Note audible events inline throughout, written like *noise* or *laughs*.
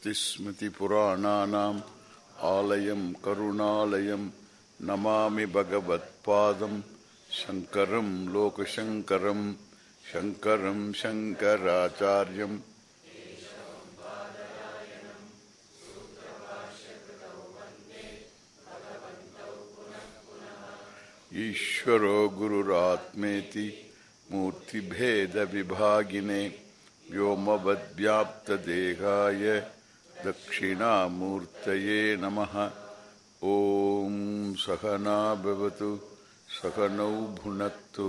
श्रुतिस्मृतिपुराणानाम् आलयं करुणालयं नमामि भगवत्पादं शङ्करं लोकशङ्करं शङ्करं शङ्कराचार्यम्। ईश्वरो गुरुरात्मेति मूर्तिभेदविभागिने व्योमवद्व्याप्तदेहाय दक्षिणामूर्तये नमः। ॐ सहना भवतु सहनौ भुनक्तु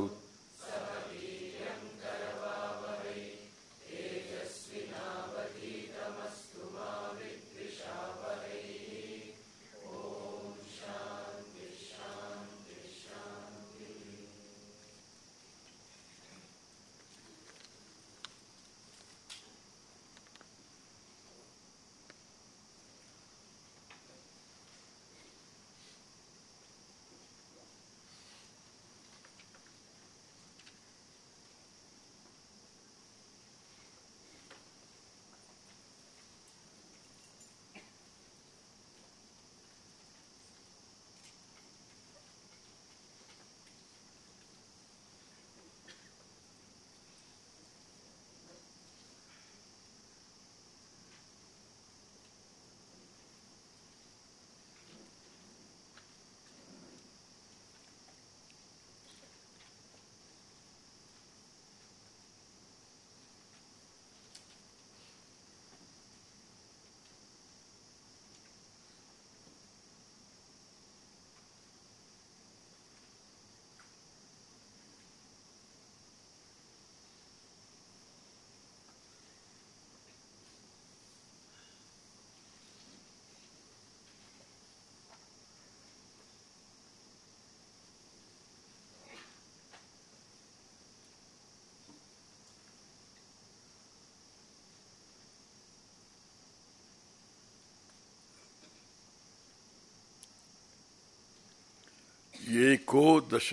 एकोदश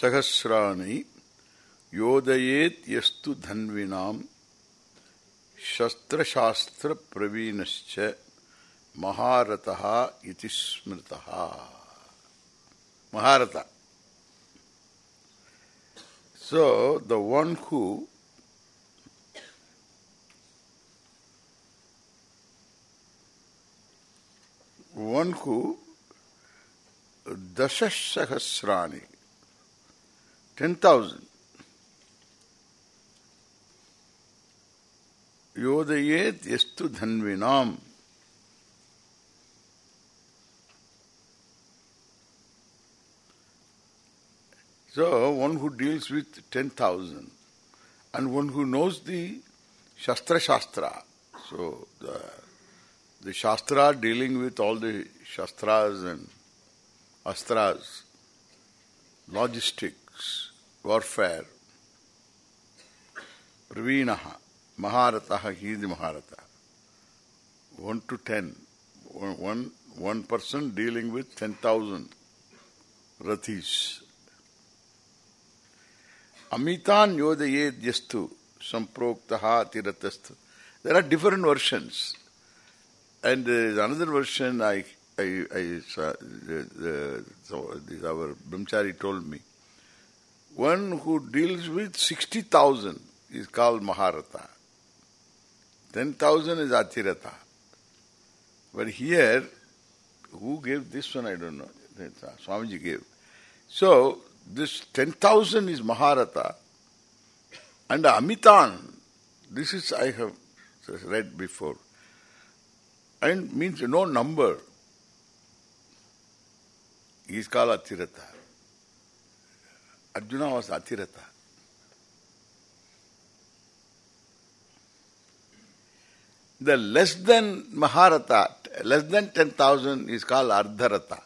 सहस्राणि योदयेत् यस्तु धन्विनाम् शस्त्रशास्त्रप्रवीणश्च महारथः इति स्मृतः Maharata. So, the one who one who Dasasahasrani, 10,000. Yodayet yastu dhanvinam. So, one who deals with 10,000 and one who knows the Shastra Shastra. So, the, the Shastra dealing with all the Shastras and Astras, logistics, warfare, Praveenaha, Maharataha, he is the Maharata. One to ten. One, one, person dealing with ten thousand rathis. Amitan yodayed yastu samproktaha tiratastu. There are different versions. And there is another version I I, I saw, the, the, so this our Brahmachari told me. One who deals with 60,000 is called Maharata. 10,000 is Atirata. But here, who gave this one, I don't know. Uh, Swamiji gave. So, this 10,000 is Maharata. And Amitan, this is I have read before. And means no number. He is called Atirata. Arjuna was Atirata. The less than Maharata, less than 10,000 is called Ardharata.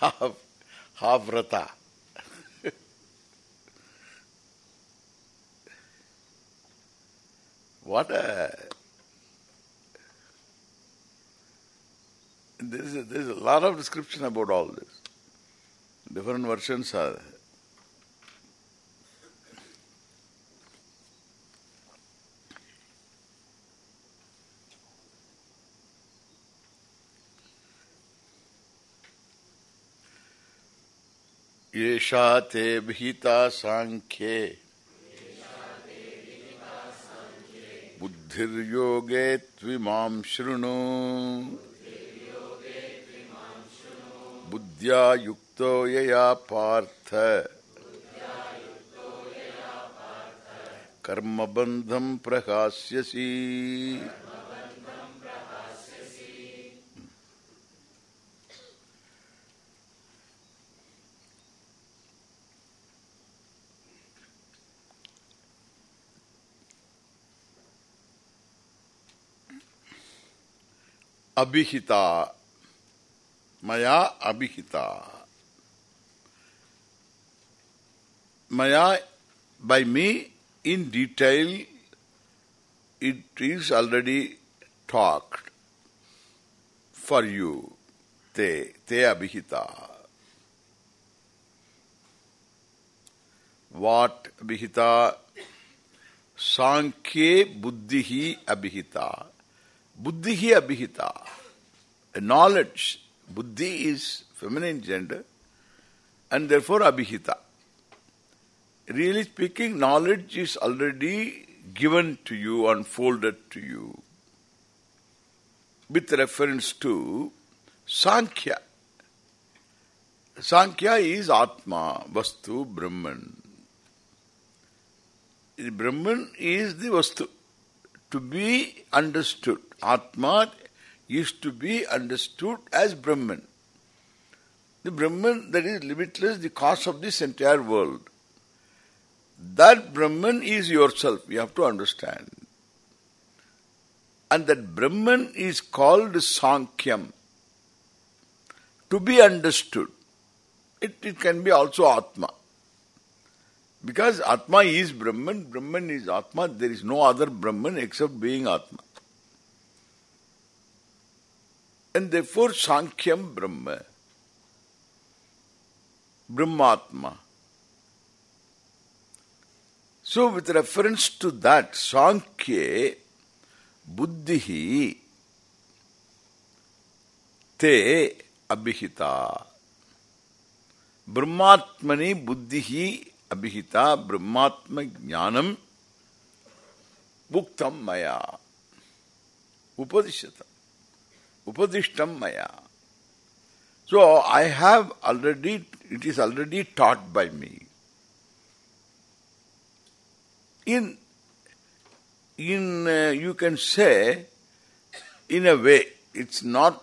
half, half Rata. what a there is a, there is a lot of description about all this. Different versions are there. एषा ते भीता सांख्ये बुद्धिर्योगे त्विमां शृणु बुद्ध्या युक्तो यया पार्थ। कर्मबन्धं प्रकाश्यसि। अभिहिता मया अभिहिता। मया by me in detail it is already talked for you ते ते अभिहिता वाट अभिहिता सांख्ये बुद्धि अभिहिता बुद्धि ही अभिहिता knowledge buddhi is feminine gender and therefore abhihita really speaking, knowledge is already given to you, unfolded to you. With reference to Sankhya. Sankhya is Atma, Vastu, Brahman. Brahman is the Vastu. To be understood. Atma is to be understood as Brahman. The Brahman that is limitless, the cause of this entire world. That Brahman is yourself, you have to understand. And that Brahman is called Sankhyam. To be understood. It, it can be also Atma. Because Atma is Brahman, Brahman is Atma, there is no other Brahman except being Atma. And therefore Sankhyam Brahma. Brahmatma. So with reference to that, Sankhya Buddhihi Te Abhihita Brahmatmani Buddhihi Abhihita Brahmatma Jnanam Bhuktam Maya Upadishyata Upadishtam Maya. So I have already, it is already taught by me. in in uh, you can say in a way it's not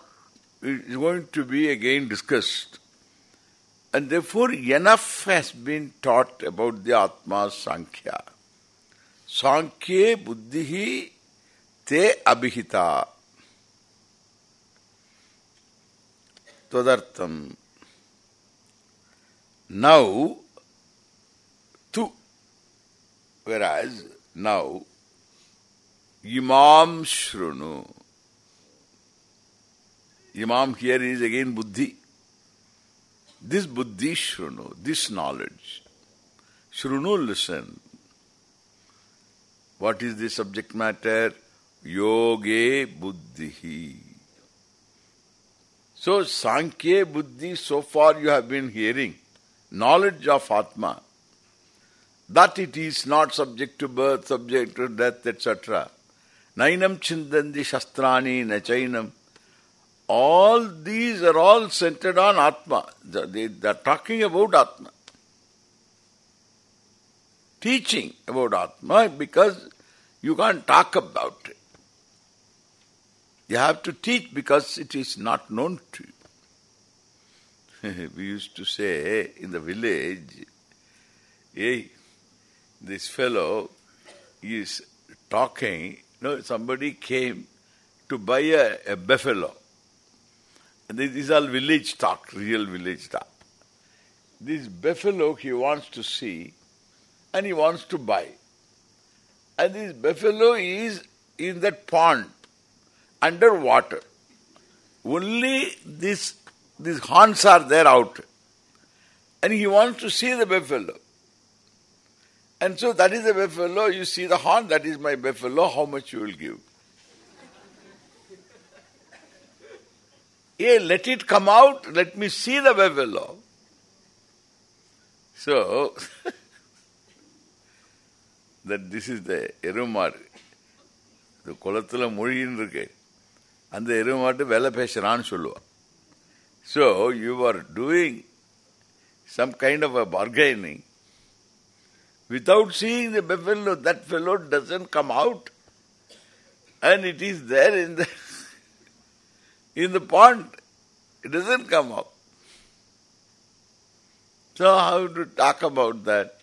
it's going to be again discussed. And therefore enough has been taught about the atma sankhya. Sankhye buddhihi te abhihita tadartam now tu Whereas now, Imam Shrunu. Imam here is again Buddhi. This Buddhi Shrunu, this knowledge. Shrunu, listen. What is the subject matter? Yoge Buddhihi. So, Sankhya Buddhi, so far you have been hearing. Knowledge of Atma that it is not subject to birth, subject to death, etc. Nainam chindanti shastrani nachainam. All these are all centered on Atma. They, they are talking about Atma. Teaching about Atma because you can't talk about it. You have to teach because it is not known to you. *laughs* we used to say in the village, hey, this fellow is talking, know, somebody came to buy a, a buffalo. And this is all village talk, real village talk. This buffalo he wants to see and he wants to buy. And this buffalo is in that pond, underwater. Only this these horns are there out. And he wants to see the buffalo. And so that is the buffalo, you see the horn, that is my buffalo, how much you will give. Yeah, let it come out, let me see the buffalo. So, *laughs* that this is the Erumar. The Kolatala Muriin அந்த எருமாட்டு வேலை பேசுறான்னு சொல்லுவா So, you are doing some kind of a bargaining without seeing the buffalo, that fellow doesn't come out. And it is there in the *laughs* in the pond. It doesn't come out. So how to talk about that?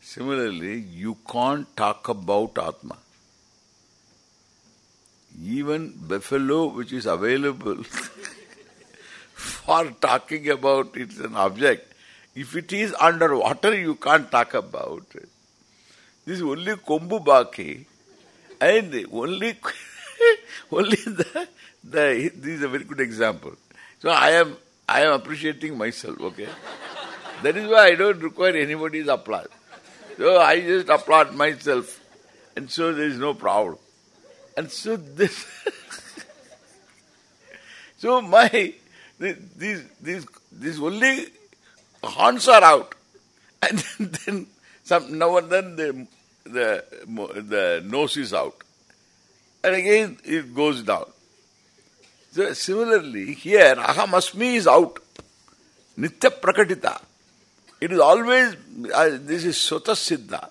Similarly, you can't talk about Atma. Even buffalo which is available *laughs* for talking about it's an object. If it is underwater, you can't talk about it. This is only Kombu Baki and only *laughs* only the, the this is a very good example. So I am I am appreciating myself, okay? That is why I don't require anybody's applause. So I just applaud myself and so there is no problem. And so this *laughs* so my these these these only horns are out. And *laughs* then some now and then the the the nose is out. And again it goes down. So similarly, here ahamasmi is out. Nitya prakatita. It is always, uh, this is sota siddha.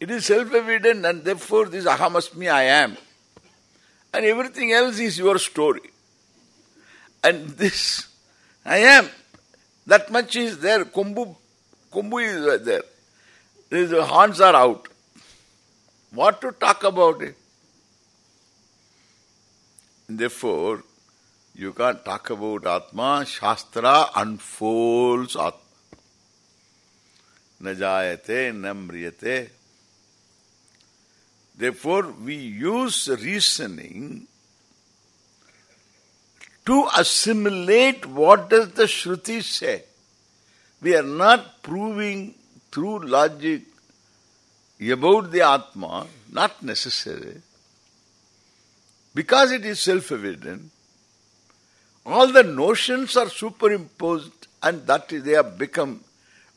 It is self-evident and therefore this ahamasmi I am. And everything else is your story. And this I am. That much is there. Kumbu, kumbu is there. The horns are out. What to talk about it? Therefore, you can't talk about Atma. Shastra unfolds Atma. Na jayate, na mriyate. Therefore, we use reasoning to assimilate what does the Shruti say. We are not proving through logic about the Atma, not necessary. Because it is self-evident, all the notions are superimposed and that they have become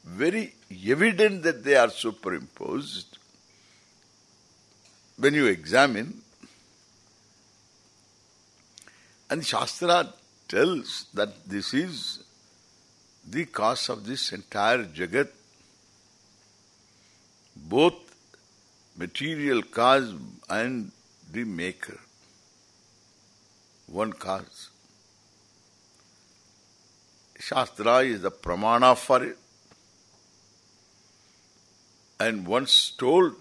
very evident that they are superimposed. When you examine, and Shastra tells that this is the cause of this entire Jagat, both material cause and the maker. One cause. Shastra is the pramana for it. And once told,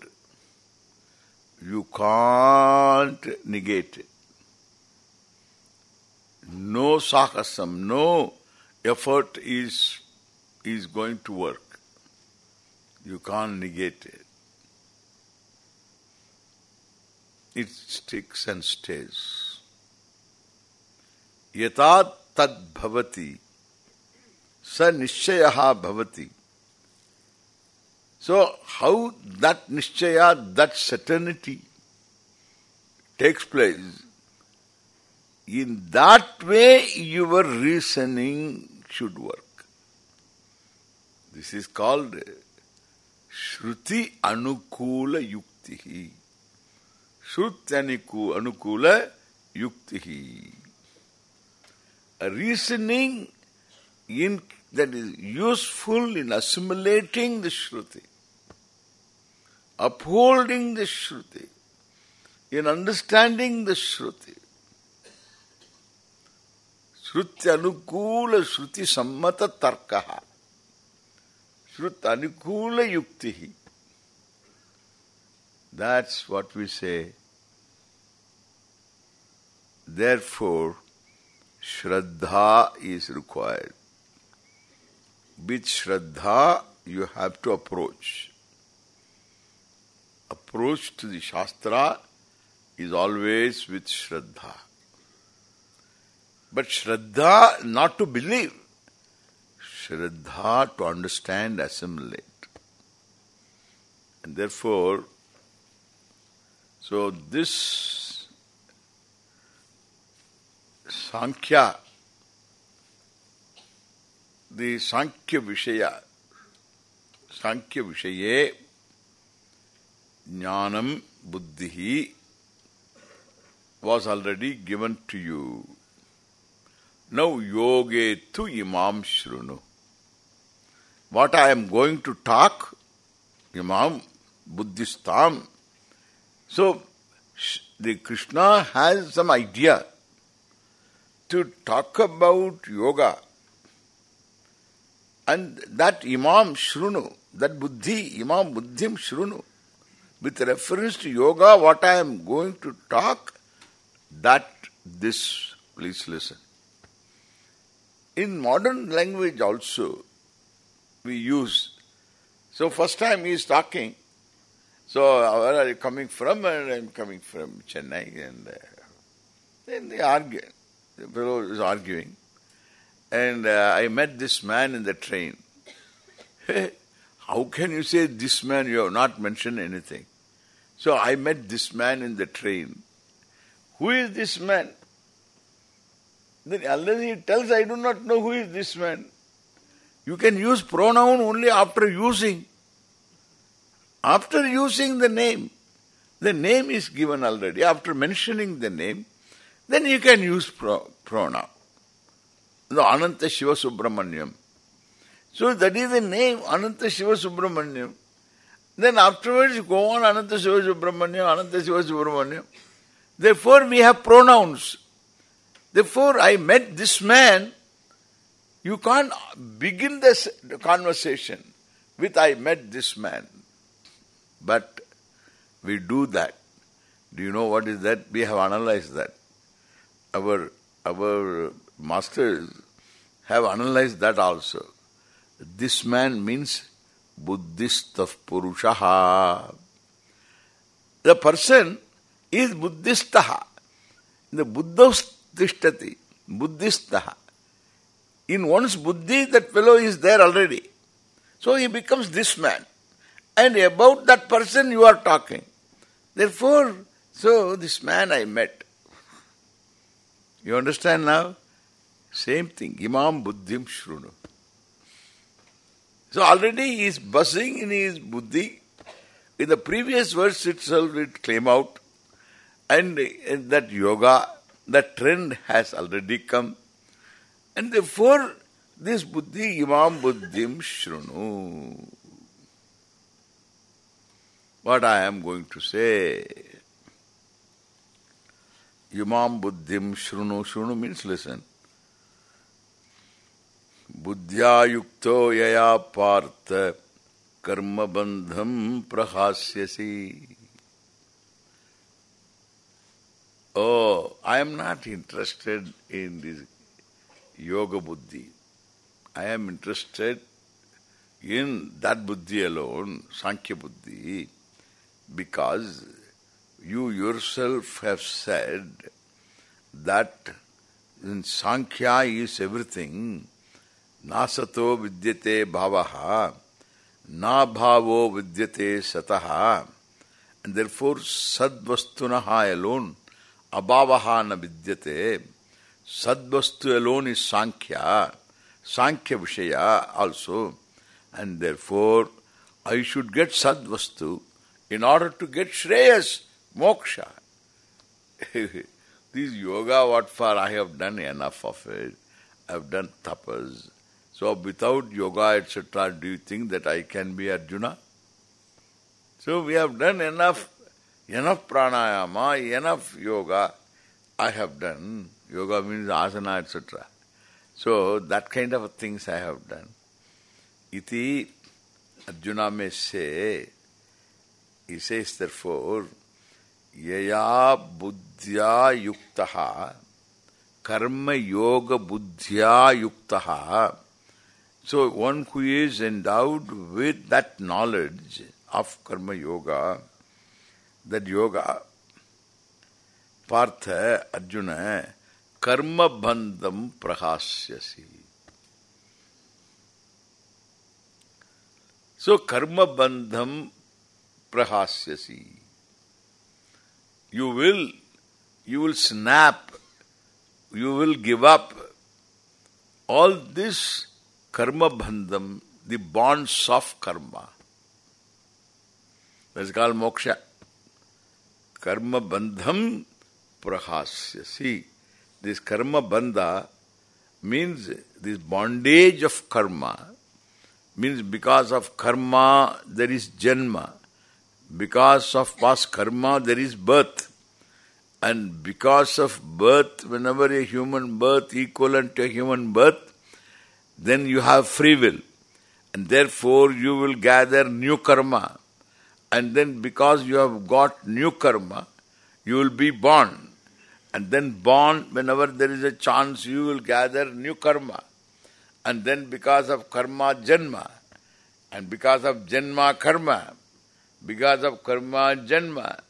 you can't negate it. No sahasam, no effort is is going to work. You can't negate it. It sticks and stays. Yatat tad bhavati sa nishayaha bhavati. So how that nishchaya, that certainty takes place, in that way your reasoning should work. This is called Shruti Anukula Yuktihi. Shruti Anukula Yuktihi. A reasoning in that is useful in assimilating the Shruti, upholding the Shruti, in understanding the Shruti. Shruti Anukula Shruti Sammata Tarkaha. Shruti Anukula Yuktihi. That's what we say. Therefore, Shraddha is required. With Shraddha, you have to approach. Approach to the Shastra is always with Shraddha. But Shraddha not to believe. Shraddha to understand, assimilate. And therefore, so this Sankhya, the Sankhya Vishaya, Sankhya Vishaye, Jnanam Buddhihi was already given to you. Now yoge tu imam shrunu. What I am going to talk, imam buddhistam. So the Krishna has some idea to talk about yoga. And that imam shrunu, that buddhi, imam buddhim shrunu, with reference to yoga, what I am going to talk, that this, please listen. In modern language also, we use. So first time he is talking. So where are you coming from? And I'm coming from Chennai. And uh, then they argue. The fellow is arguing. And uh, I met this man in the train. *laughs* How can you say this man? You have not mentioned anything. So I met this man in the train. Who is this man? Then unless he tells, I do not know who is this man. You can use pronoun only after using. After using the name, the name is given already. After mentioning the name, then you can use pro pronoun. The Ananta Shiva Subramanyam. So that is the name, Ananta Shiva Subramanyam. Then afterwards you go on Ananta Shiva Subramanyam, Ananta Shiva Subramanyam. Therefore we have pronouns. Therefore I met this man. You can't begin this conversation with I met this man. But we do that. Do you know what is that? We have analyzed that. Our our masters have analyzed that also. This man means Buddhist of Purushaha. The person is Buddhistaha. The Buddhistati, Buddhistaha. In one's buddhi, that fellow is there already. So he becomes this man. And about that person you are talking. Therefore, so this man I met. You understand now? Same thing. Imam Buddhim Shrunu. So already he is buzzing in his buddhi. In the previous verse itself it came out. And that yoga, that trend has already come. And therefore, this buddhi, Imam Buddhim Shrunu. What I am going to say. Imam Buddhim Shrunu. Shrunu means listen. बुद्ध्यायुक्तो यया Partha कर्मबंधम प्रहास्यसी Oh, I am not interested in this yoga buddhi. I am interested in that buddhi alone, Sankhya buddhi, because you yourself have said that in Sankhya is everything, nasato vidyate bhavaha, na bhavo vidyate sataha, and therefore sadvastunaha alone abhavaha na vidyate. Sadvastu alone is Sankhya, Sankhya Vishaya also. And therefore, I should get Sadvastu in order to get Shreyas, Moksha. this yoga, what for? I have done enough of it. I have done tapas. So without yoga, etc., do you think that I can be Arjuna? So we have done enough enough pranayama, enough yoga I have done. Yoga means asana, etc. So that kind of things I have done. Iti Arjuna may say, he says therefore, yaya buddhya yuktaha karma yoga buddhya yuktaha so one who is endowed with that knowledge of karma yoga that yoga, Partha, Arjuna, karma bandham prahasyasi. So karma bandham prahasyasi. You will, you will snap, you will give up all this karma bandham, the bonds of karma. That's called moksha. Karma bandham prahasya. See, this karma bandha means this bondage of karma means because of karma there is janma. Because of past karma there is birth. And because of birth, whenever a human birth equivalent to a human birth, then you have free will. And therefore you will gather new karma. And then because you have got new karma, you will be born. And then born, whenever there is a chance, you will gather new karma. And then because of karma, janma. And because of janma, karma. Because of karma, janma.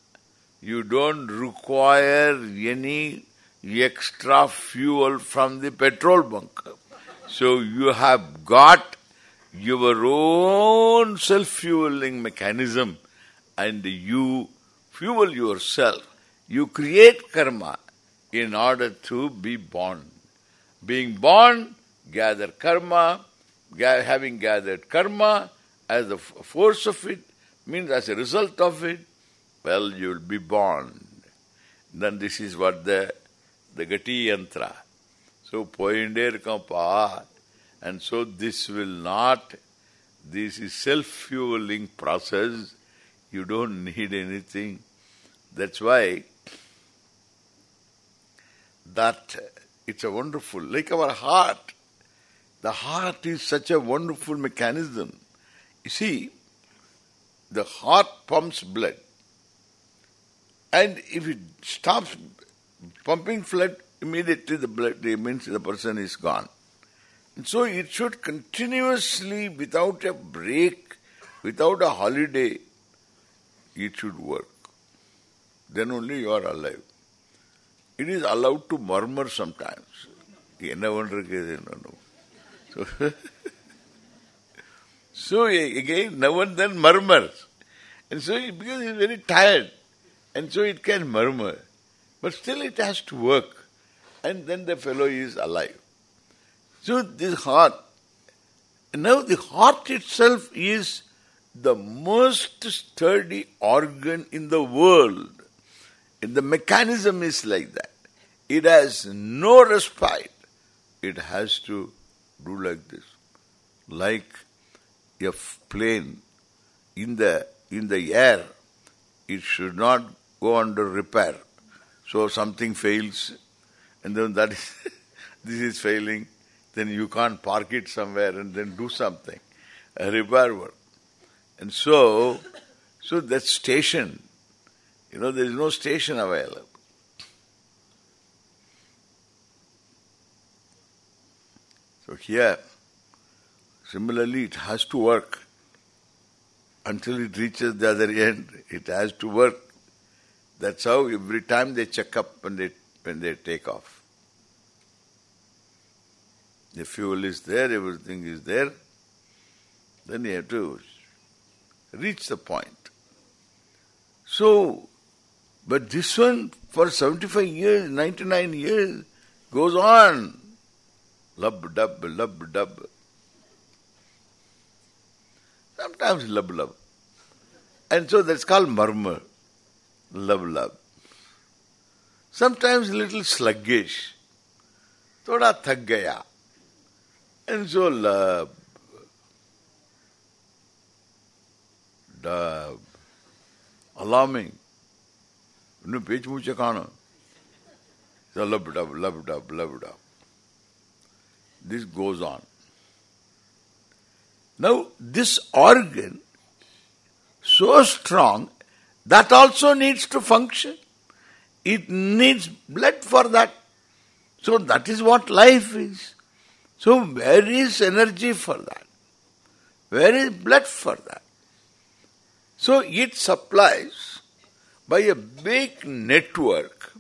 You don't require any extra fuel from the petrol bunker. So you have got your own self-fueling mechanism and you fuel yourself. You create karma in order to be born. Being born, gather karma, having gathered karma as a force of it, means as a result of it, well, you will be born. Then this is what the the gati yantra. So poinde irkampa. And so this will not, this is self-fueling process. You don't need anything. That's why that it's a wonderful, like our heart. The heart is such a wonderful mechanism. You see, the heart pumps blood. And if it stops pumping blood, immediately the blood the means the person is gone. And so it should continuously, without a break, without a holiday, it should work. Then only you are alive. It is allowed to murmur sometimes. So, *laughs* so again, now and then murmurs. And so it, because it is very tired. And so it can murmur. But still it has to work. And then the fellow is alive. So this heart, now the heart itself is the most sturdy organ in the world. And the mechanism is like that. It has no respite. It has to do like this. Like a plane in the in the air, it should not go under repair. So something fails, and then that is *laughs* this is failing, then you can't park it somewhere and then do something, a repair work. And so, so that station, you know, there is no station available. So here, similarly, it has to work until it reaches the other end. It has to work. That's how every time they check up when they when they take off. The fuel is there, everything is there. Then you have to reach the point. So, but this one for 75 years, 99 years, goes on. Lub dub, lub dub. Sometimes lub lub. And so that's called murmur. Love love. Sometimes little sluggish. Thoda thak gaya. And so the alarming, you page mucha kana. So love it up, love it up, love it up. This goes on. Now, this organ, so strong, that also needs to function. It needs blood for that. So that is what life is. So where is energy for that? Where is blood for that? So it supplies by a big network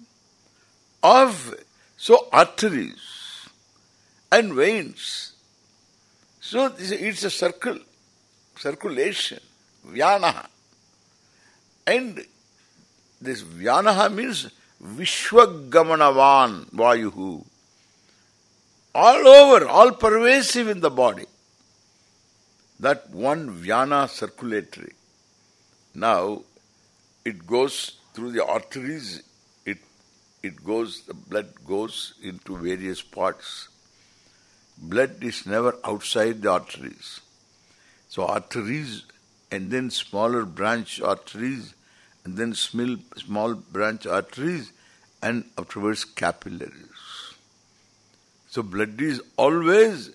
of so arteries and veins. So it's a circle, circulation, vyanaha. And this vyanaha means Vishwagamanavan Vayuhu. All over, all pervasive in the body. that one vyana circulatory. Now, it goes through the arteries, it it goes, the blood goes into various parts. Blood is never outside the arteries. So arteries and then smaller branch arteries and then small, small branch arteries and afterwards capillaries. So blood is always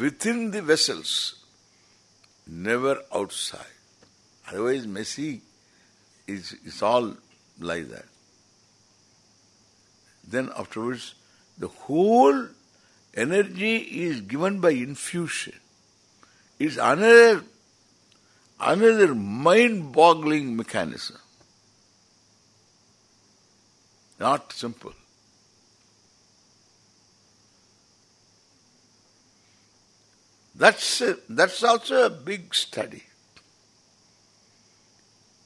within the vessels, never outside. Otherwise messy is, is all like that. Then afterwards, the whole energy is given by infusion. It's another another mind-boggling mechanism. Not simple. That's that's also a big study.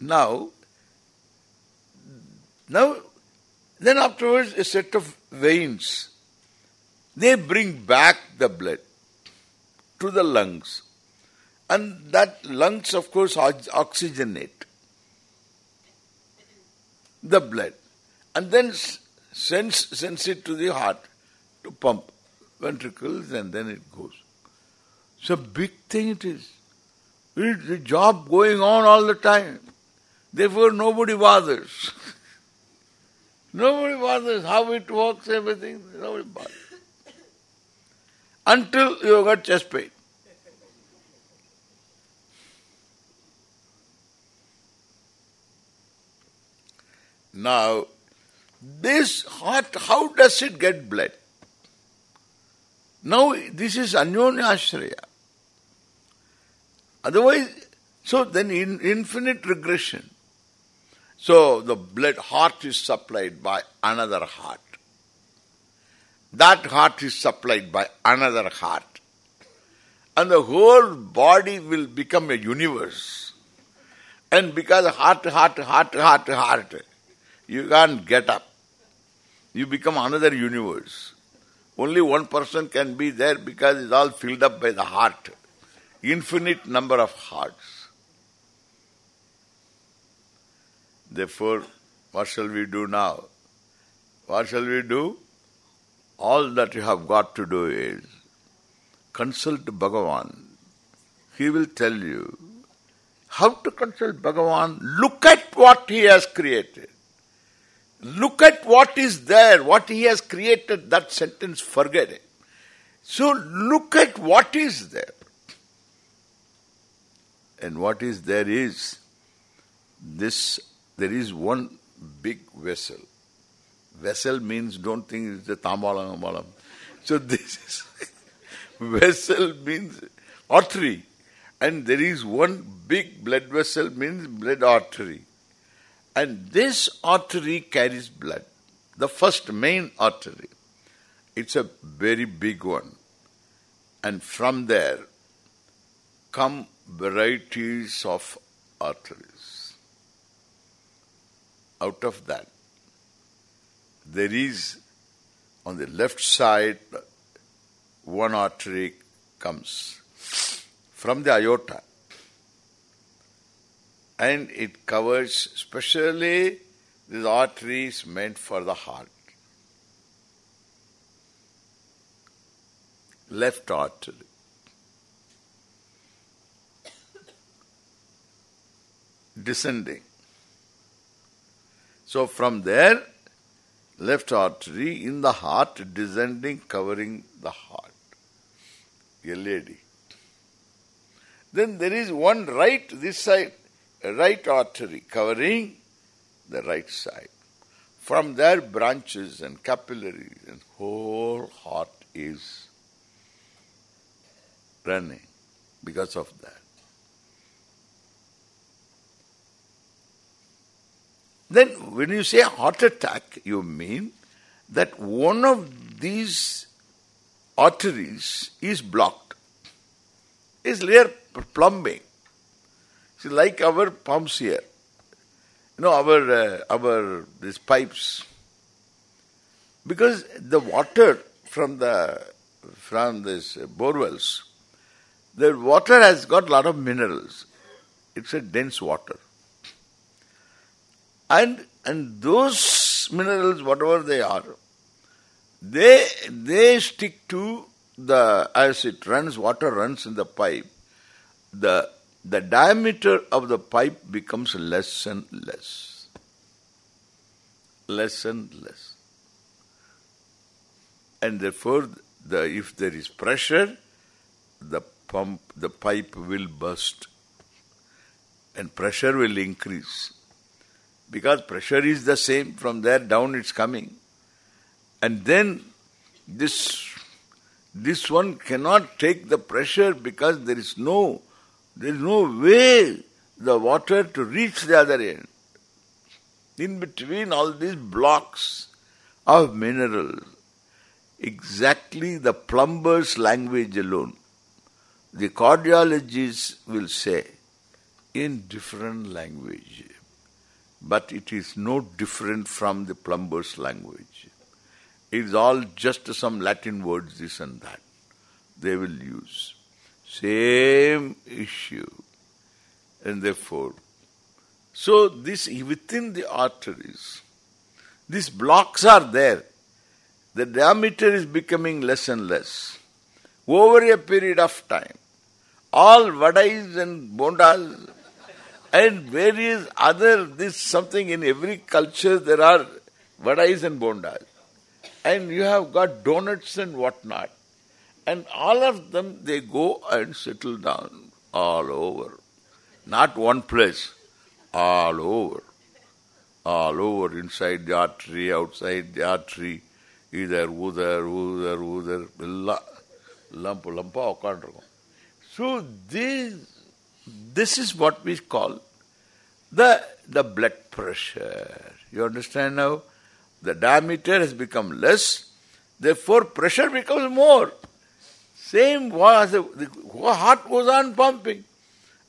Now, now, then afterwards a set of veins. They bring back the blood to the lungs. And that lungs, of course, oxygenate the blood. And then sends, sends it to the heart to pump ventricles and then it goes. It's a big thing it is. It's a job going on all the time. Therefore nobody bothers. *laughs* nobody bothers how it works, everything. Nobody bothers. Until you got chest pain. Now, this heart, how does it get blood? Now, this is Anyonyashraya. Otherwise, so then in infinite regression. So the blood heart is supplied by another heart. That heart is supplied by another heart. And the whole body will become a universe. And because heart, heart, heart, heart, heart, you can't get up. You become another universe. Only one person can be there because it's all filled up by the heart. Infinite number of hearts. Therefore, what shall we do now? What shall we do? All that you have got to do is consult Bhagavan. He will tell you how to consult Bhagavan. Look at what he has created. Look at what is there, what he has created, that sentence, forget it. So look at what is there. And what is there is this, there is one big vessel. Vessel means, don't think it's the tambalam ambalam. So *laughs* this is, vessel means artery. And there is one big blood vessel means blood artery. And this artery carries blood. The first main artery. It's a very big one. And from there come varieties of arteries. Out of that, there is on the left side one artery comes from the aorta and it covers specially these arteries meant for the heart. Left artery. Descending. So from there, left artery in the heart, descending, covering the heart. LAD. Then there is one right, this side, right artery covering the right side. From there branches and capillaries and whole heart is running because of that. Then when you say heart attack, you mean that one of these arteries is blocked. Is layer plumbing. See, like our pumps here, you know, our uh, our these pipes, because the water from the from this bore wells, The water has got a lot of minerals. It's a dense water. And and those minerals, whatever they are, they they stick to the as it runs, water runs in the pipe, the the diameter of the pipe becomes less and less. Less and less. And therefore the if there is pressure, the pump the pipe will burst and pressure will increase. Because pressure is the same, from there down it's coming. And then this this one cannot take the pressure because there is no there is no way the water to reach the other end. In between all these blocks of minerals, exactly the plumber's language alone, the cardiologists will say in different language but it is no different from the plumber's language. It is all just some Latin words, this and that. They will use. Same issue. And therefore, so this within the arteries, these blocks are there. The diameter is becoming less and less. Over a period of time, all vadais and bondas and various other, this something in every culture there are vadais and bondas. And you have got donuts and whatnot. And all of them, they go and settle down all over. Not one place, all over. All over, inside the artery, outside the artery, either udar, udar, udar, lump, lump, So these this is what we call the, the blood pressure. You understand now? The diameter has become less, therefore pressure becomes more. Same was the, the heart goes on pumping.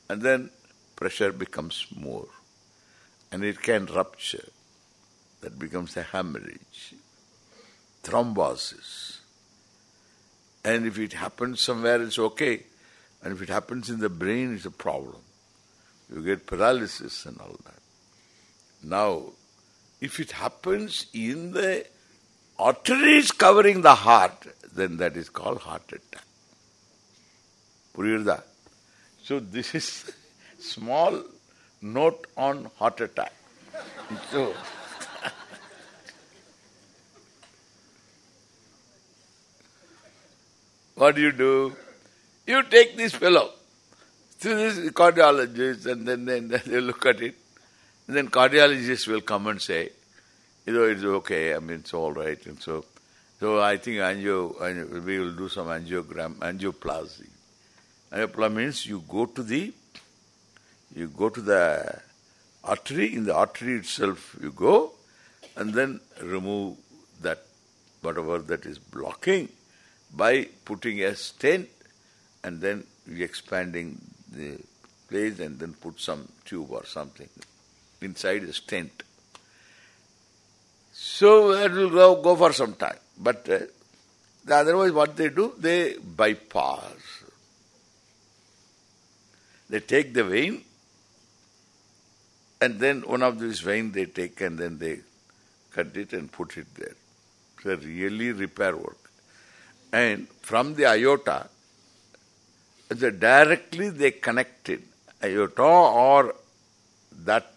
And then pressure becomes more. And it can rupture. That becomes a hemorrhage. Thrombosis. And if it happens somewhere, it's okay. And if it happens in the brain, it's a problem. You get paralysis and all that. Now, if it happens in the arteries covering the heart, then that is called heart attack. Puriyurda. So this is *laughs* small note on heart attack. so, *laughs* what do you do? You take this fellow to this cardiologist and then, then they look at it. And then cardiologist will come and say, you know, it's okay, I mean, it's all right. And so, so I think angio, we will do some angiogram, angioplasty. Angioplasty means you go to the, you go to the artery, in the artery itself you go, and then remove that, whatever that is blocking, by putting a stent and then we expanding the place and then put some tube or something inside a stent. So that will go, go for some time. But uh, otherwise what they do, they bypass. They take the vein and then one of these vein they take and then they cut it and put it there. So really repair work. And from the aorta, the directly they connected aorta or that,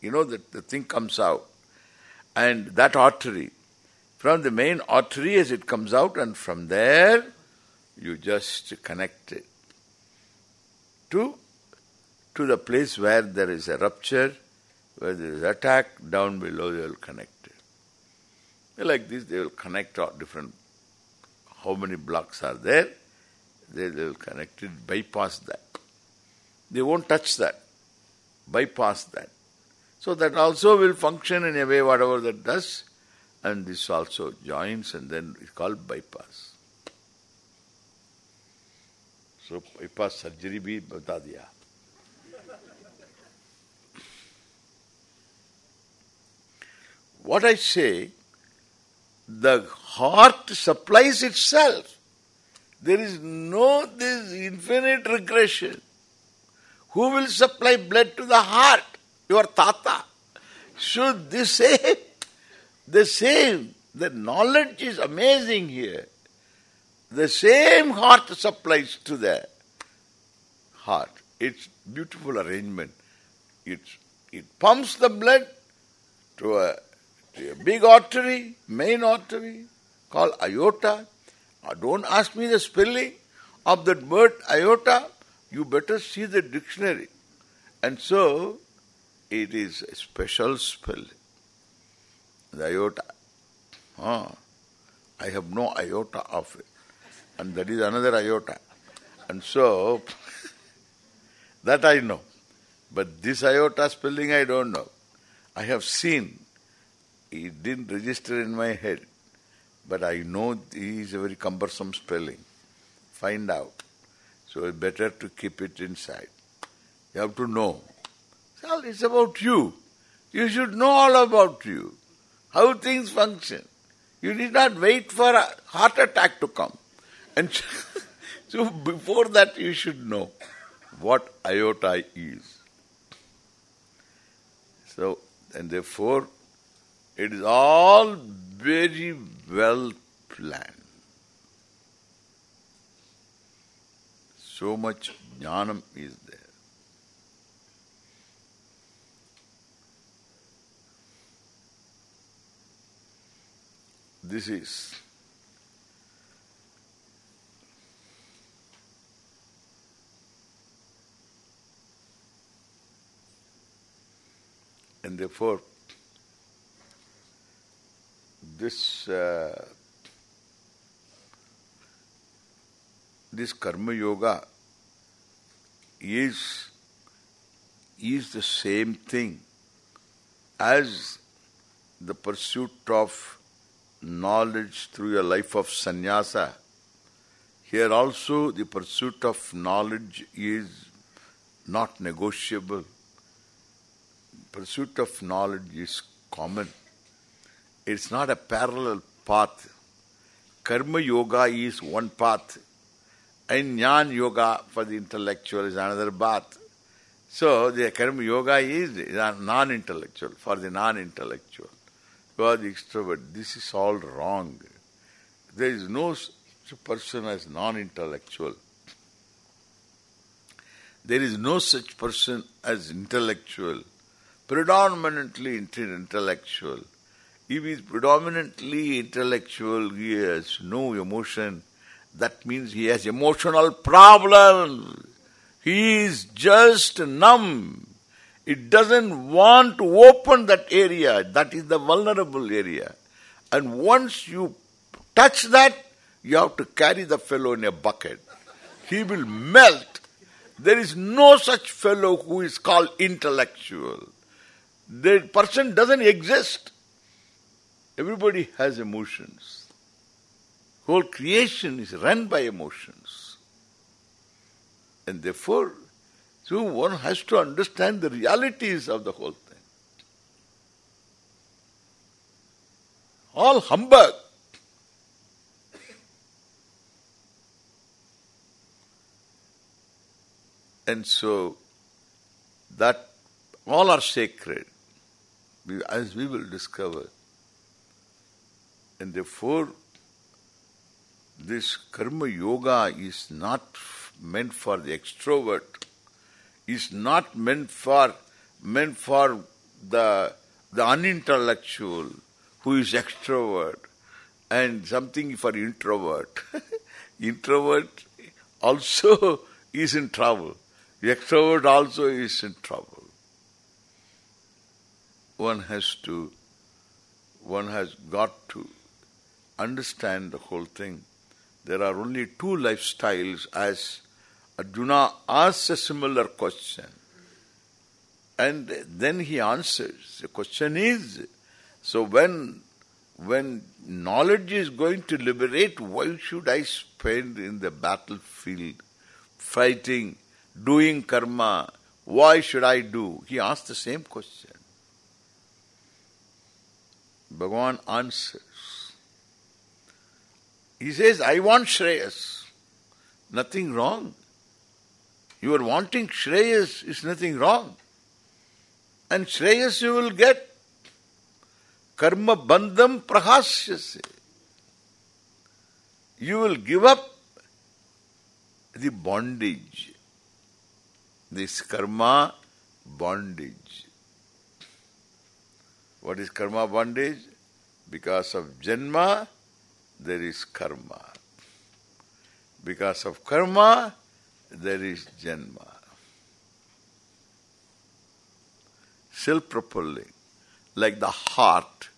you know, that the thing comes out. And that artery, from the main artery as it comes out and from there you just connect it to, to the place where there is a rupture, where there is attack, down below they will connect it. Like this they will connect different, how many blocks are there, they, will connect it, bypass that. They won't touch that. Bypass that. So that also will function in a way whatever that does. And this also joins and then it's called bypass. So bypass surgery bhi bata. What I say, the heart supplies itself. There is no this infinite regression. Who will supply blood to the heart? Your tata. So the *laughs* same, the same, the knowledge is amazing here. The same heart supplies to the heart. It's beautiful arrangement. It's, it pumps the blood to a, to a big artery, main artery, called aorta. Don't ask me the spelling of that word iota. You better see the dictionary. And so, it is a special spelling. The iota. Ah, I have no iota of it. And that is another iota. And so, *laughs* that I know. But this iota spelling I don't know. I have seen. It didn't register in my head. But I know it is a very cumbersome spelling. Find out. So it's better to keep it inside. You have to know. Well, it's about you. You should know all about you. How things function. You need not wait for a heart attack to come. And *laughs* so before that you should know what iota is. So, and therefore, it is all very well planned. So much jnanam is there. This is and therefore this uh, this karma yoga is is the same thing as the pursuit of knowledge through a life of sannyasa. Here also the pursuit of knowledge is not negotiable. Pursuit of knowledge is common. It's not a parallel path. Karma yoga is one path. And Jnana yoga for the intellectual is another path. So the karma yoga is non-intellectual, for the non-intellectual. Are the extrovert. This is all wrong. There is no such person as non-intellectual. There is no such person as intellectual, predominantly intellectual. If he is predominantly intellectual, he has no emotion. That means he has emotional problems. He is just numb. It doesn't want to open that area. That is the vulnerable area. And once you touch that, you have to carry the fellow in a bucket. He will melt. There is no such fellow who is called intellectual. The person doesn't exist. Everybody has emotions. Whole creation is run by emotions. And therefore, so one has to understand the realities of the whole thing. All humbug. And so that all are sacred, as we will discover. And therefore, this karma yoga is not meant for the extrovert, is not meant for meant for the the unintellectual who is extrovert and something for introvert. *laughs* introvert also *laughs* is in trouble. Extrovert also is in trouble. One has to one has got to understand the whole thing. There are only two lifestyles as Arjuna asks a similar question. And then he answers. The question is, so when when knowledge is going to liberate, why should I spend in the battlefield fighting, doing karma? Why should I do? He asked the same question. Bhagavan answers. He says, I want Shreyas. Nothing wrong. You are wanting Shreyas is nothing wrong. And Shreyas you will get. Karma bandham prahasyasi. You will give up the bondage. This karma bondage. What is karma bondage? Because of janma, there is karma. Because of karma, there is janma. Self-propelling. Like the heart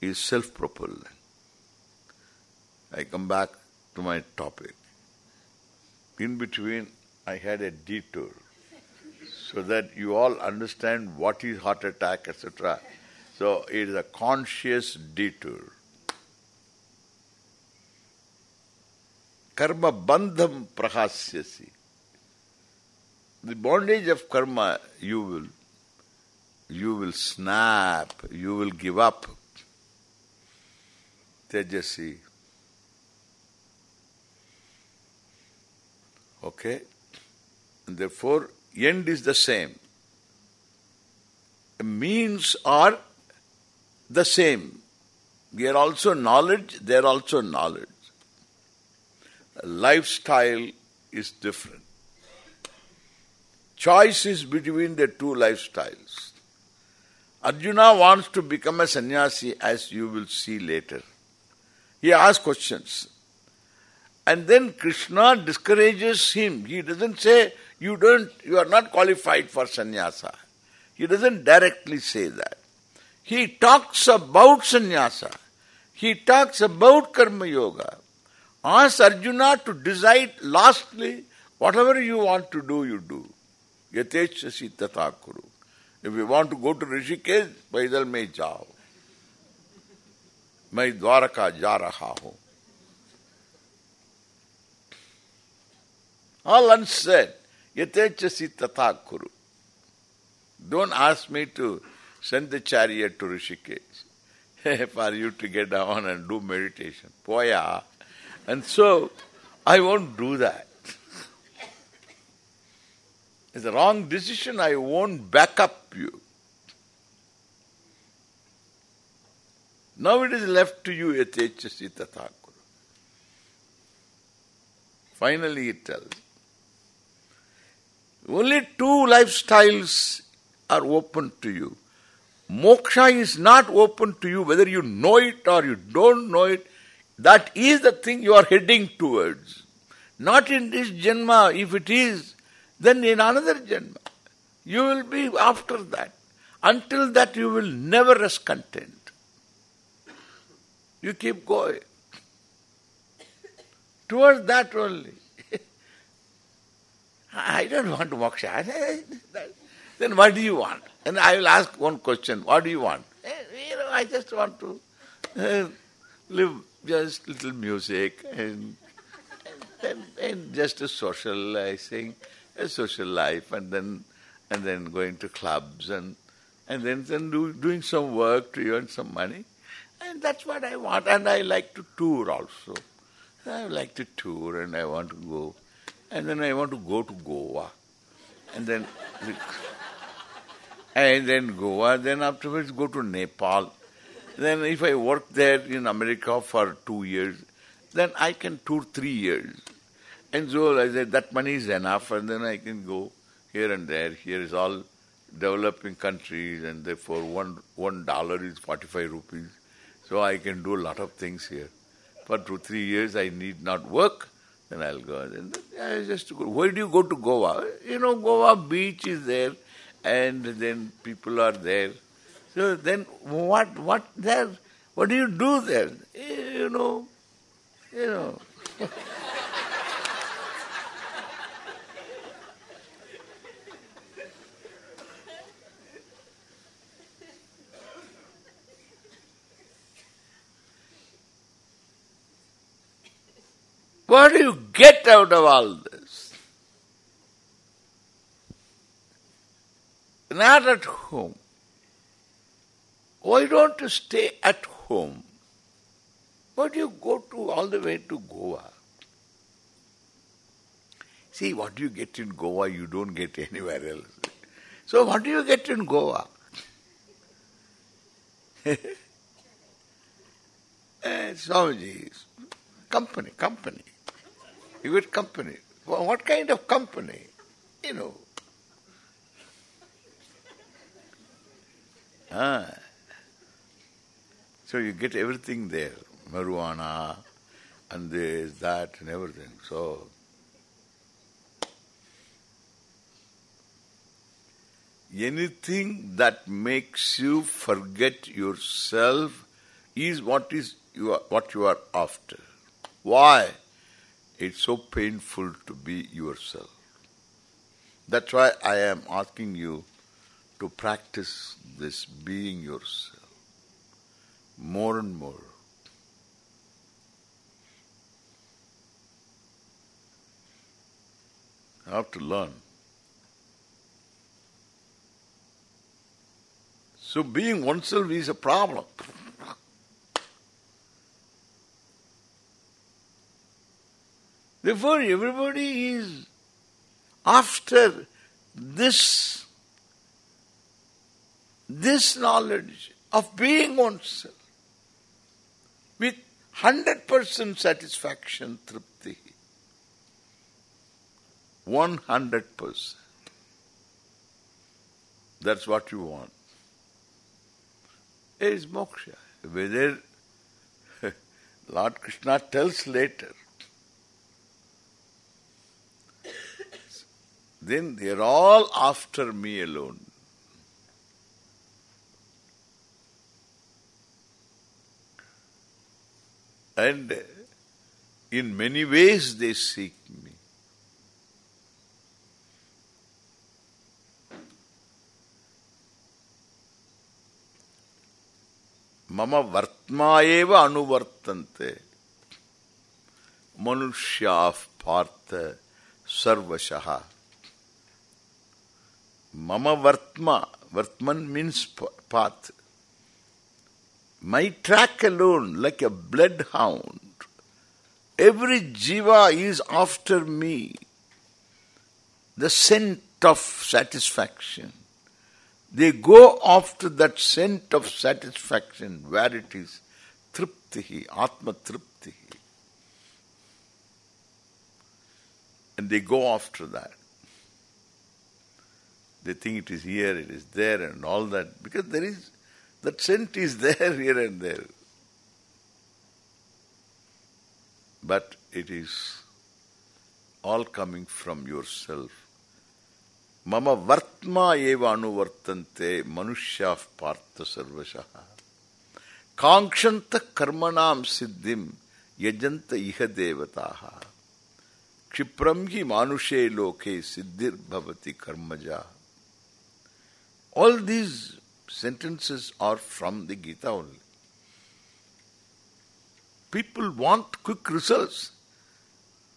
is self-propelling. I come back to my topic. In between, I had a detour so that you all understand what is heart attack, etc. So it is a conscious detour. Karma bandham prahasyasi. The bondage of karma you will you will snap, you will give up. Tejasi. Okay? And therefore, end is the same. Means are the same. We are also knowledge, they are also knowledge. Lifestyle is different. Choice is between the two lifestyles. Arjuna wants to become a sannyasi as you will see later. He asks questions. And then Krishna discourages him. He doesn't say, you don't, you are not qualified for sannyasa. He doesn't directly say that. He talks about sannyasa. He talks about karma yoga. Asks Arjuna to decide lastly, whatever you want to do, you do. Yatechasi tathakuru. If you want to go to Rishikesh, paidal mein jao. मैं द्वारका जा रहा हूं all unsaid yatechasi tatha kuru don't ask me to send the chariot to Rishikesh *laughs* for you to get down and do meditation poya and so I won't do that it's a wrong decision I won't back up you Now it is left to you, yatechasi tathakuru. Finally it tells. Only two lifestyles are open to you. Moksha is not open to you whether you know it or you don't know it. That is the thing you are heading towards. Not in this Janma. If it is, then in another Janma. You will be after that. Until that you will never rest content. You keep going. Towards that only. *laughs* I don't want to moksha. *laughs* then what do you want? And I will ask one question. What do you want? You know, I just want to uh, live just little music and, and, and just a socializing, a social life and then and then going to clubs and and then, then do, doing some work to earn some money. And that's what I want. And I like to tour also. I like to tour and I want to go. And then I want to go to Goa. And then *laughs* and then Goa, then afterwards go to Nepal. Then if I work there in America for two years, then I can tour three years. And so I said that money is enough and then I can go here and there. Here is all developing countries and therefore one one dollar is forty five rupees. So I can do a lot of things here. For two, three years I need not work, then I'll go. Then I just go. Why do you go to Goa? You know, Goa beach is there and then people are there. So then what what there? What do you do there? Eh, you know, you know. What do you get out of all this? Not at home. Why don't you stay at home? Why do you go to all the way to Goa? See, what do you get in Goa, you don't get anywhere else. So what do you get in Goa? uh, *laughs* Swamiji, company, company. You get company. What kind of company? You know. Ah. So you get everything there. Marijuana and this, that and everything. So anything that makes you forget yourself is what is you are, what you are after. Why? It's so painful to be yourself. That's why I am asking you to practice this being yourself more and more. I have to learn. So being oneself is a problem. Therefore everybody is after this this knowledge of being oneself with 100% satisfaction, tripti. 100%. That's what you want. Is moksha. Whether *laughs* Lord Krishna tells later, then they are all after me alone. and in many ways they seek me. Mama vartmaeva anuvartante. Manushyah partha sarvashaha. Mama vartma vartman means path my track alone like a bloodhound every jiva is after me the scent of satisfaction they go after that scent of satisfaction where it is triptihi, atma triptihi. And they go after that. They think it is here, it is there and all that. Because there is, that scent is there here and there. But it is all coming from yourself. Mama vartma eva anuvartante manushya partha sarvashaha. Kankshanta karmanam siddhim yajanta iha devataha. Kshipram hi manushe loke siddhir bhavati karmaja. All these sentences are from the Gita only. People want quick results,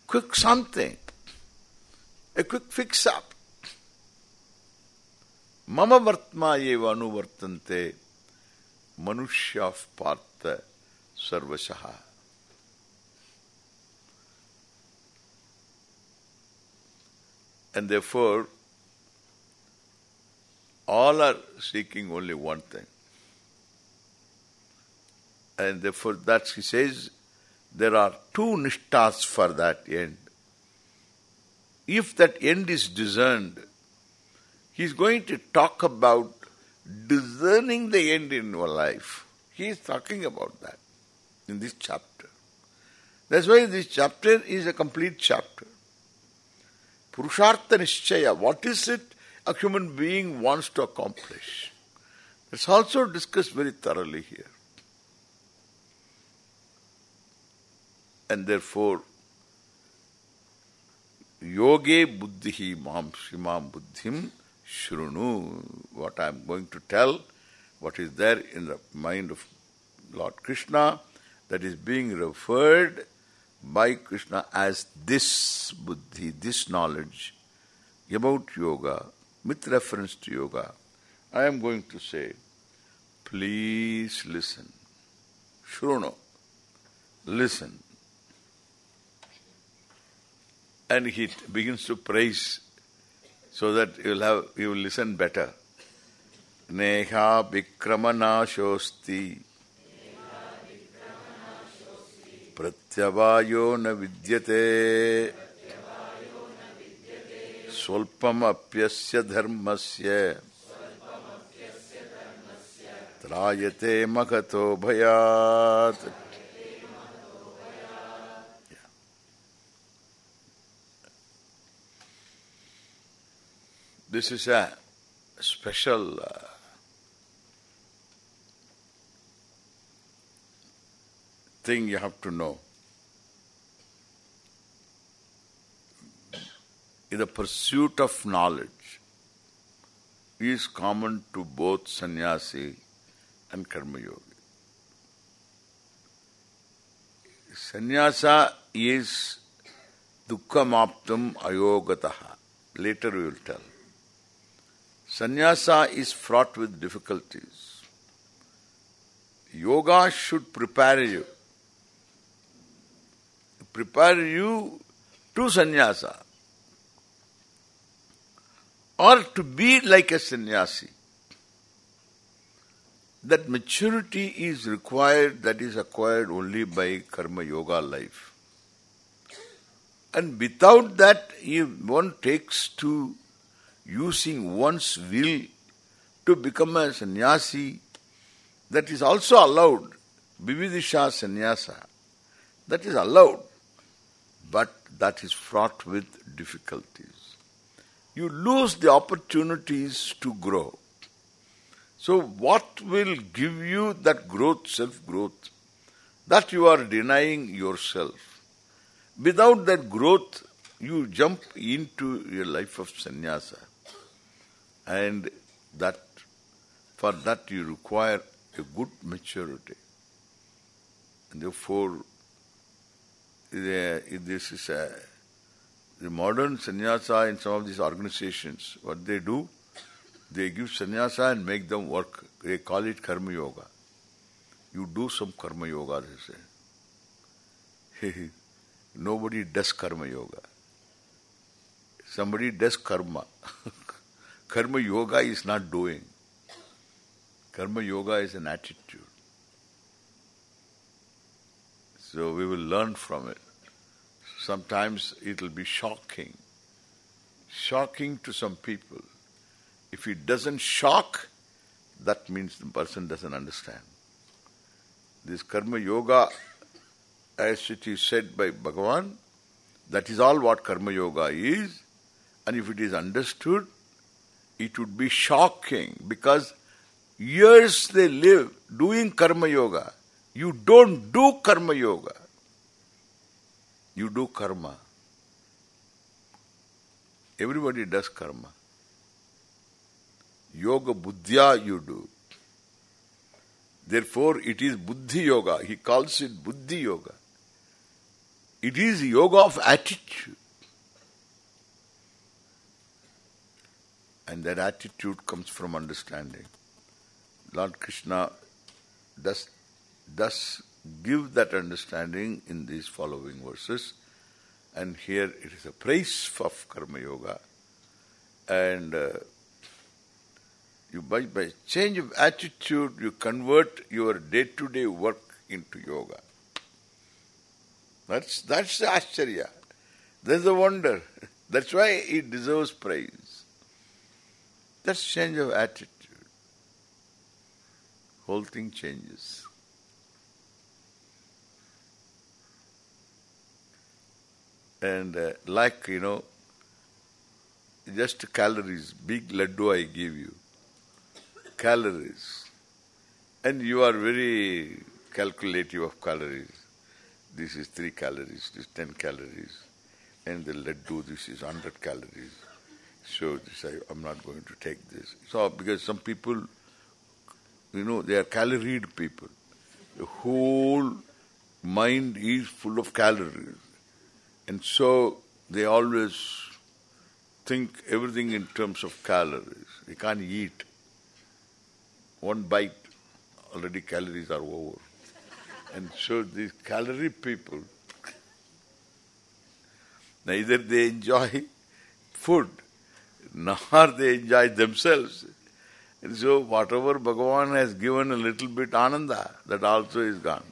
quick something, a quick fix up. Mama vartma eva anuvartante manushya partha sarvasaha. And therefore, all are seeking only one thing. And therefore, that he says, there are two nishtas for that end. If that end is discerned, He's going to talk about discerning the end in your life. He is talking about that in this chapter. That's why this chapter is a complete chapter. Purushartha Nishchaya, what is it a human being wants to accomplish? It's also discussed very thoroughly here. And therefore, yoge buddhihi mam shimam buddhim Shrunu, what I am going to tell, what is there in the mind of Lord Krishna, that is being referred by Krishna as this buddhi, this knowledge about yoga, with reference to yoga. I am going to say, please listen. Shruno, listen. and he begins to praise so that you will have you will listen better. Neha Vikramanashosti Pratyavayo na vidyate Apyasya dharmasya Trayate mahato bhayat This is a special uh, thing you have to know. The pursuit of knowledge is common to both sannyasi and karma yogi. Sannyasa is dukkhamaptam ayogataha. Later we will tell. Sannyasa is fraught with difficulties. Yoga should prepare you. Prepare you to sannyasa. Or to be like a sannyasi. That maturity is required, that is acquired only by karma yoga life. And without that, if one takes to using one's will to become a sannyasi, that is also allowed. Vividisha sannyasa. That is allowed. But that is fraught with difficulties. You lose the opportunities to grow. So what will give you that growth, self-growth? That you are denying yourself. Without that growth, you jump into your life of sannyasa and that for that you require a good maturity. And therefore, this is a the modern sannyasa in some of these organizations, what they do, they give sannyasa and make them work. They call it karma yoga. You do some karma yoga, they say. *laughs* Nobody does karma yoga. Somebody does karma. *laughs* Karma yoga is not doing. Karma yoga is an attitude. So we will learn from it. Sometimes it will be shocking. Shocking to some people. If it doesn't shock, that means the person doesn't understand. This karma yoga, as it is said by Bhagavan, that is all what karma yoga is. And if it is understood, it would be shocking because years they live doing karma yoga. You don't do karma yoga. You do karma. Everybody does karma. Yoga buddhya you do. Therefore it is buddhi yoga. He calls it buddhi yoga. It is yoga of attitude. And that attitude comes from understanding. Lord Krishna does, does give that understanding in these following verses. And here it is a praise of Karma Yoga. And uh, you by, by change of attitude, you convert your day-to-day -day work into yoga. That's that's the Ashcharya. That's the wonder. *laughs* That's why it deserves praise. That's change of attitude. Whole thing changes. And uh, like, you know, just calories, big laddu I give you. Calories. And you are very calculative of calories. This is three calories, this is ten calories. And the laddu, this is hundred calories. So say, I'm not going to take this. So because some people, you know, they are caloried people. The whole mind is full of calories. And so they always think everything in terms of calories. They can't eat. One bite, already calories are over. And so these calorie people, Neither they enjoy *laughs* food, nor they enjoy themselves. And so whatever Bhagavan has given a little bit ananda, that also is gone.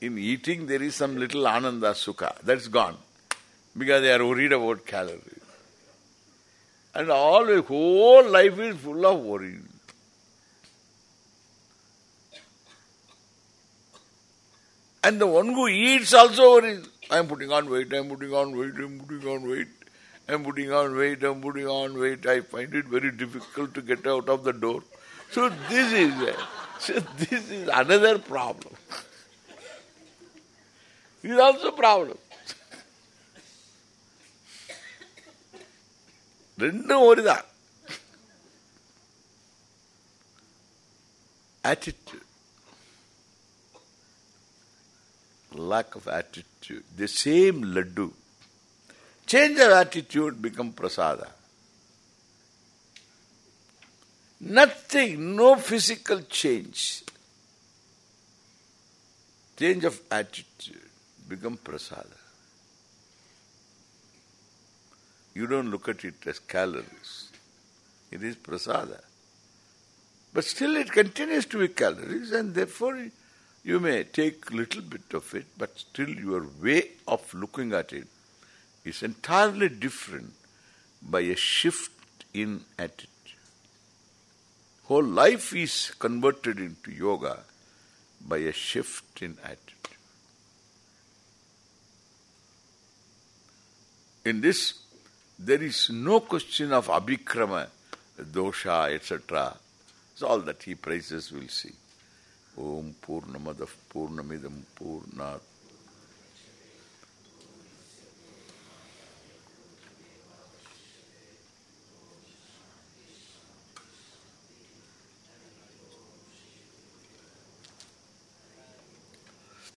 In eating there is some little ananda, sukha, that's gone. Because they are worried about calories. And all the whole life is full of worry. And the one who eats also worries. I am putting on weight, I am putting on weight, I am putting on weight. I am putting on weight, I am putting on weight. I find it very difficult to get out of the door. So this is so this is another problem This is also problem. ரெண்டும் ஒருதான் attitude lack of attitude the same laddu change of attitude become prasada nothing no physical change change of attitude become prasada you don't look at it as calories. It is prasada. But still it continues to be calories and therefore you may take little bit of it, but still your way of looking at it is entirely different by a shift in attitude. Whole life is converted into yoga by a shift in attitude. In this there is no question of abhikrama, dosha, etc. So all that he praises we'll see. Om Purnamadah Purnamidam Purnat